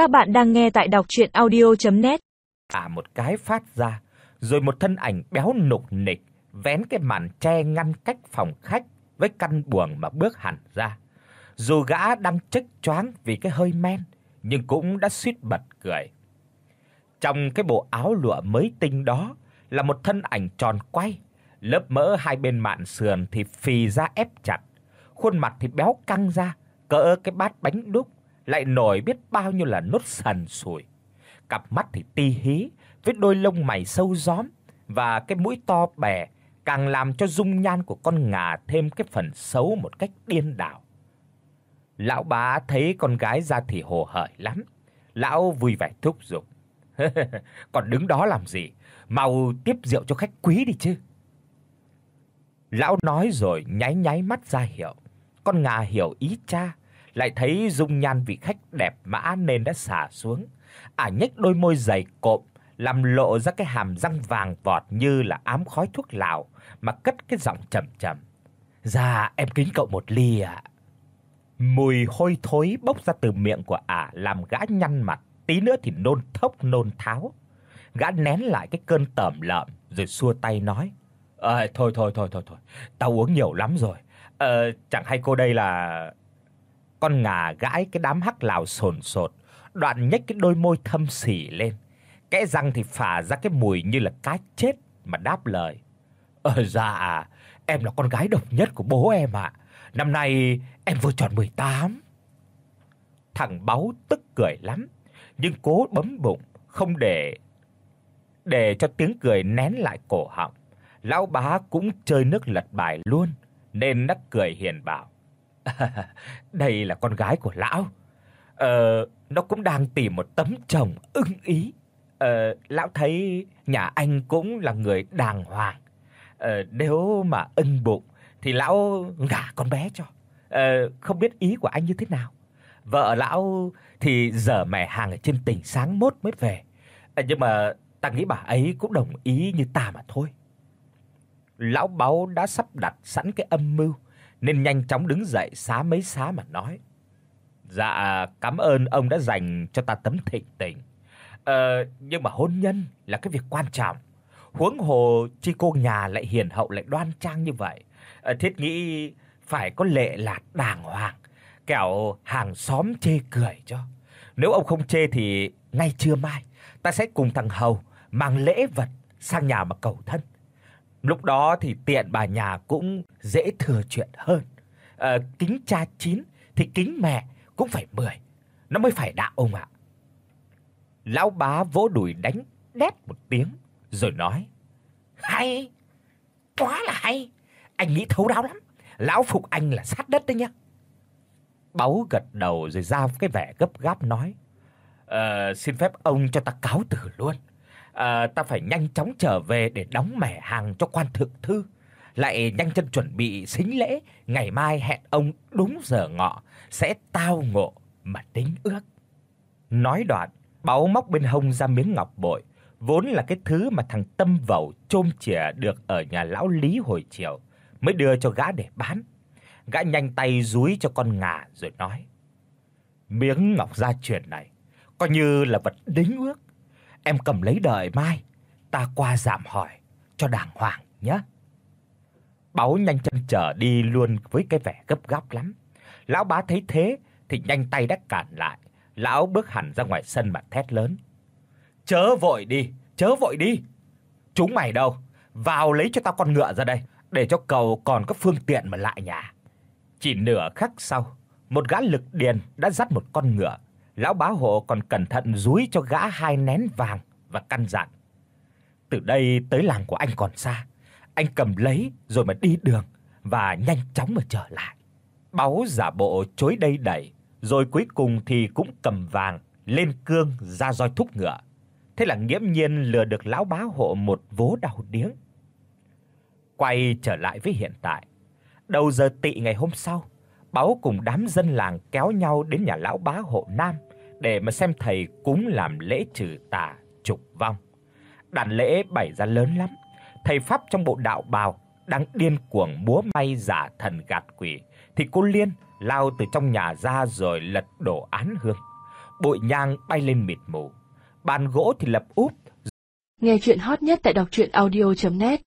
Các bạn đang nghe tại đọc audio net À một cái phát ra, rồi một thân ảnh béo nục nịch vén cái màn che ngăn cách phòng khách với căn buồng mà bước hẳn ra. Dù gã đang chếch choáng vì cái hơi men, nhưng cũng đã suýt bật cười. Trong cái bộ áo lụa mới tinh đó là một thân ảnh tròn quay, lớp mỡ hai bên mạn sườn thì phì ra ép chặt, khuôn mặt thì béo căng ra, cỡ cái bát bánh đúc, lại nổi biết bao nhiêu là nốt sần sùi. Cặp mắt thì ti hí, với đôi lông mày sâu gióm và cái mũi to bè càng làm cho dung nhan của con ngà thêm cái phần xấu một cách điên đảo. Lão bá thấy con gái ra thì hồ hởi lắm, lão vui vẻ thúc giục. Còn đứng đó làm gì, mau tiếp rượu cho khách quý đi chứ. Lão nói rồi nháy nháy mắt ra hiệu. Con ngà hiểu ý cha, lại thấy dung nhan vị khách đẹp mã nên đã xả xuống. Ả nhếch đôi môi dày cộm, làm lộ ra cái hàm răng vàng vọt như là ám khói thuốc lào mà cất cái giọng trầm trầm. "Dạ, em kính cậu một ly ạ." Mùi hôi thối bốc ra từ miệng của ả làm gã nhăn mặt, tí nữa thì nôn thốc nôn tháo. Gã nén lại cái cơn tởm lợm rồi xua tay nói: "Ờ thôi thôi thôi thôi thôi, tao uống nhiều lắm rồi. Ờ chẳng hay cô đây là con ngà gãi cái đám hắc lào sồn sột, đoạn nhếch cái đôi môi thâm sỉ lên. Kẽ răng thì phả ra cái mùi như là cá chết mà đáp lời. "Ờ dạ, em là con gái độc nhất của bố em ạ. Năm nay em vừa tròn 18." Thằng báu tức cười lắm, nhưng cố bấm bụng không để để cho tiếng cười nén lại cổ họng. Lão bá cũng chơi nước lật bài luôn, nên nắc cười hiền bảo: "Đây là con gái của lão. Ờ, nó cũng đang tìm một tấm chồng ưng ý. Ờ, lão thấy nhà anh cũng là người đàng hoàng. Ờ, nếu mà ưng bụng thì lão gả con bé cho. Ờ, không biết ý của anh như thế nào. Vợ lão thì giờ mẹ hàng ở trên tỉnh sáng mốt mới về. À, nhưng mà ta nghĩ bà ấy cũng đồng ý như ta mà thôi. Lão Báo đã sắp đặt sẵn cái âm mưu nên nhanh chóng đứng dậy xá mấy xá mà nói: "Dạ, cảm ơn ông đã dành cho ta tấm thịnh tình. Ờ, nhưng mà hôn nhân là cái việc quan trọng. Huống hồ chi cô nhà lại hiền hậu lại đoan trang như vậy, ờ, thiết nghĩ phải có lệ lạt đàng hoàng, kẻo hàng xóm chê cười cho. Nếu ông không chê thì ngay trưa mai ta sẽ cùng thằng Hầu mang lễ vật sang nhà mà cầu thân. Lúc đó thì tiện bà nhà cũng dễ thừa chuyện hơn. Ờ kính cha chín thì kính mẹ cũng phải 10. Nó mới phải đạo ông ạ. Lão bá vỗ đùi đánh đét một tiếng rồi nói: "Hay, quá là hay. Anh nghĩ thấu đáo lắm. Lão phục anh là sát đất đấy nhá." Báu gật đầu rồi ra cái vẻ gấp gáp nói: "Ờ xin phép ông cho ta cáo từ luôn à, ta phải nhanh chóng trở về để đóng mẻ hàng cho quan thượng thư, lại nhanh chân chuẩn bị sính lễ, ngày mai hẹn ông đúng giờ ngọ sẽ tao ngộ mà tính ước." Nói đoạn, Báu móc bên hông ra miếng ngọc bội, vốn là cái thứ mà thằng Tâm Vẩu chôm chìa được ở nhà lão Lý hồi chiều, mới đưa cho gã để bán. Gã nhanh tay dúi cho con ngà rồi nói: "Miếng ngọc gia truyền này coi như là vật đính ước, em cầm lấy đợi mai, ta qua giảm hỏi cho đàng hoàng nhé." Báu nhanh chân trở đi luôn với cái vẻ gấp gáp lắm. Lão bá thấy thế thì nhanh tay đã cản lại. Lão bước hẳn ra ngoài sân mà thét lớn: "Chớ vội đi, chớ vội đi. Chúng mày đâu? Vào lấy cho tao con ngựa ra đây, để cho cậu còn có phương tiện mà lại nhà." Chỉ nửa khắc sau, một gã lực điền đã dắt một con ngựa. Lão bá hộ còn cẩn thận dúi cho gã hai nén vàng và căn dặn: "Từ đây tới làng của anh còn xa, anh cầm lấy rồi mà đi đường và nhanh chóng mà trở lại." Báu giả bộ chối đây đẩy, rồi cuối cùng thì cũng cầm vàng lên cương ra roi thúc ngựa. Thế là nghiễm nhiên lừa được lão bá hộ một vố đau điếng. Quay trở lại với hiện tại. Đầu giờ tị ngày hôm sau, báo cùng đám dân làng kéo nhau đến nhà lão bá hộ Nam để mà xem thầy cúng làm lễ trừ tà trục vong. Đàn lễ bày ra lớn lắm. Thầy pháp trong bộ đạo bào đang điên cuồng múa may giả thần gạt quỷ thì cô Liên lao từ trong nhà ra rồi lật đổ án hương. bụi nhang bay lên mịt mù. Bàn gỗ thì lập úp. Nghe truyện hot nhất tại doctruyenaudio.net